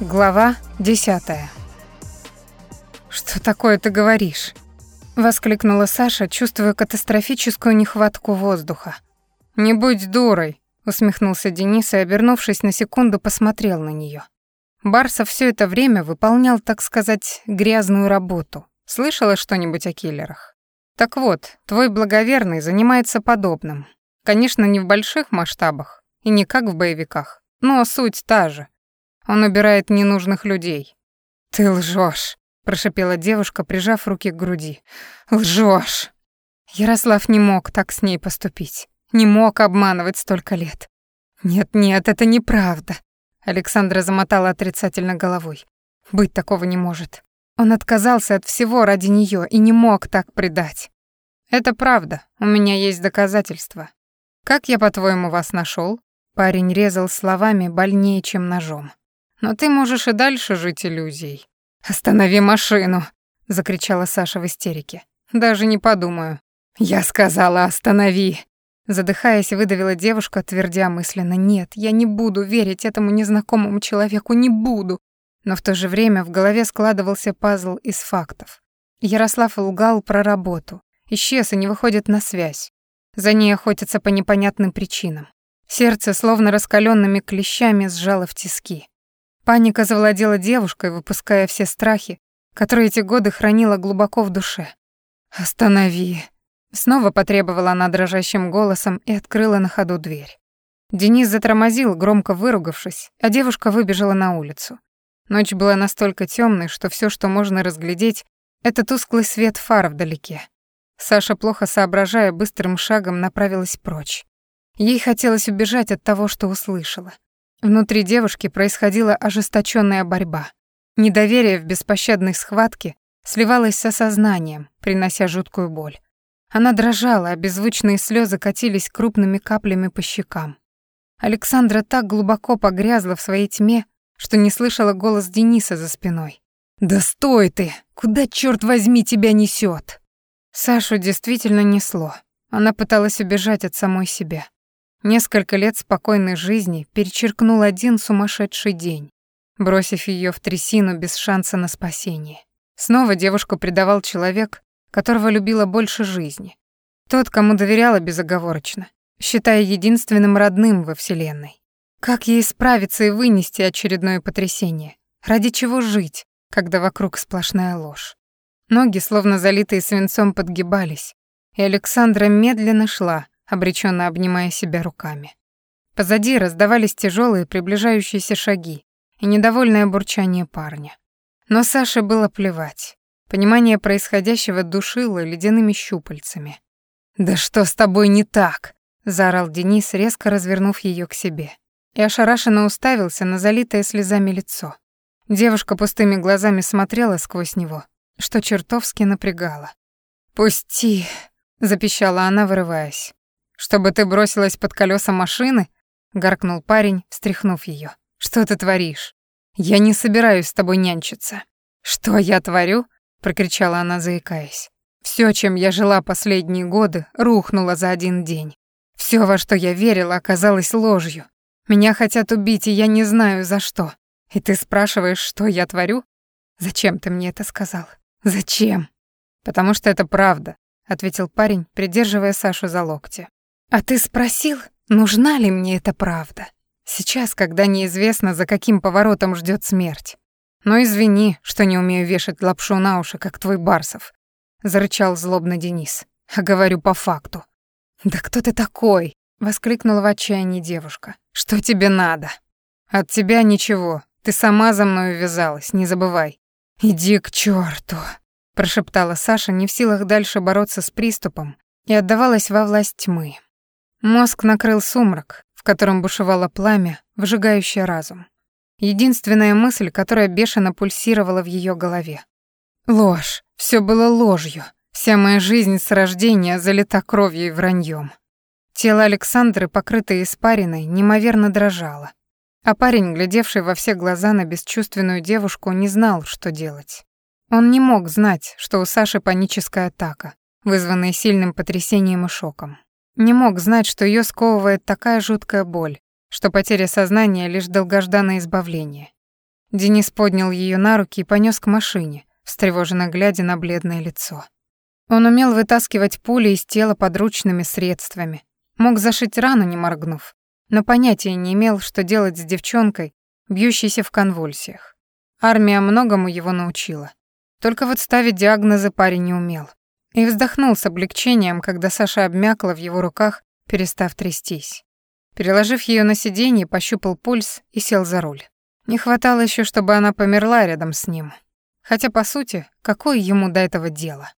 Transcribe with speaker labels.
Speaker 1: Глава десятая. «Что такое ты говоришь?» — воскликнула Саша, чувствуя катастрофическую нехватку воздуха. «Не будь дурой», — усмехнулся Денис и, обернувшись на секунду, посмотрел на нее. Барсов все это время выполнял, так сказать, грязную работу. Слышала что-нибудь о киллерах? Так вот, твой благоверный занимается подобным. Конечно, не в больших масштабах и не как в боевиках, но суть та же — он убирает ненужных людей. Ты лжешь, прошипела девушка, прижав руки к груди. Лжешь. Ярослав не мог так с ней поступить. Не мог обманывать столько лет. Нет, нет, это неправда. Александра замотала отрицательно головой. Быть такого не может. Он отказался от всего ради нее и не мог так предать. Это правда. У меня есть доказательства. Как я, по-твоему, вас нашел? Парень резал словами больнее, чем ножом. Но ты можешь и дальше жить иллюзией. Останови машину, закричала Саша в истерике. Даже не подумаю. Я сказала, останови. Задыхаясь, выдавила девушка, твердя мысленно: "Нет, я не буду верить этому незнакомому человеку, не буду". Но в то же время в голове складывался пазл из фактов. Ярослав лгал про работу, исчез и не выходит на связь. За ней охотятся по непонятным причинам. Сердце словно раскаленными клещами сжало в тиски. Паника завладела девушкой, выпуская все страхи, которые эти годы хранила глубоко в душе. «Останови!» Снова потребовала она дрожащим голосом и открыла на ходу дверь. Денис затормозил, громко выругавшись, а девушка выбежала на улицу. Ночь была настолько темной, что все, что можно разглядеть, это тусклый свет фар вдалеке. Саша, плохо соображая, быстрым шагом направилась прочь. Ей хотелось убежать от того, что услышала. Внутри девушки происходила ожесточенная борьба. Недоверие в беспощадной схватке сливалось с осознанием, принося жуткую боль. Она дрожала, а беззвучные слезы катились крупными каплями по щекам. Александра так глубоко погрязла в своей тьме, что не слышала голос Дениса за спиной. «Да стой ты! Куда, черт возьми, тебя несет? Сашу действительно несло. Она пыталась убежать от самой себя. Несколько лет спокойной жизни перечеркнул один сумасшедший день, бросив ее в трясину без шанса на спасение. Снова девушку предавал человек, которого любила больше жизни. Тот, кому доверяла безоговорочно, считая единственным родным во Вселенной. Как ей справиться и вынести очередное потрясение? Ради чего жить, когда вокруг сплошная ложь? Ноги, словно залитые свинцом, подгибались, и Александра медленно шла, обреченно обнимая себя руками. Позади раздавались тяжелые приближающиеся шаги и недовольное бурчание парня. Но Саше было плевать. Понимание происходящего душило ледяными щупальцами. «Да что с тобой не так?» — заорал Денис, резко развернув ее к себе. И ошарашенно уставился на залитое слезами лицо. Девушка пустыми глазами смотрела сквозь него, что чертовски напрягало. «Пусти!» — запищала она, вырываясь. «Чтобы ты бросилась под колеса машины?» — гаркнул парень, встряхнув ее. «Что ты творишь? Я не собираюсь с тобой нянчиться». «Что я творю?» — прокричала она, заикаясь. Все, чем я жила последние годы, рухнуло за один день. Все, во что я верила, оказалось ложью. Меня хотят убить, и я не знаю за что. И ты спрашиваешь, что я творю? Зачем ты мне это сказал? Зачем? Потому что это правда, ответил парень, придерживая Сашу за локти. А ты спросил, нужна ли мне эта правда? Сейчас, когда неизвестно, за каким поворотом ждет смерть. Но извини, что не умею вешать лапшу на уши, как твой Барсов, зарычал злобно Денис. А говорю по факту. Да кто ты такой? воскликнула в отчаянии девушка. Что тебе надо? От тебя ничего. Ты сама за мной ввязалась, не забывай. Иди к черту, прошептала Саша, не в силах дальше бороться с приступом, и отдавалась во власть тьмы. Мозг накрыл сумрак, в котором бушевало пламя, выжигающее разум. Единственная мысль, которая бешено пульсировала в ее голове. Ложь. Все было ложью. Вся моя жизнь с рождения залита кровью и враньем. Тело Александры, покрытое испариной, неимоверно дрожало. А парень, глядевший во все глаза на бесчувственную девушку, не знал, что делать. Он не мог знать, что у Саши паническая атака, вызванная сильным потрясением и шоком. Не мог знать, что ее сковывает такая жуткая боль, что потеря сознания — лишь долгожданное избавление. Денис поднял ее на руки и понес к машине, встревоженно глядя на бледное лицо. Он умел вытаскивать пули из тела подручными средствами, мог зашить рану, не моргнув, но понятия не имел, что делать с девчонкой, бьющейся в конвульсиях. Армия многому его научила. Только вот ставить диагнозы парень не умел. И вздохнул с облегчением, когда Саша обмякла в его руках, перестав трястись. Переложив ее на сиденье, пощупал пульс и сел за руль. Не хватало еще, чтобы она померла рядом с ним. Хотя, по сути, какое ему до этого дело?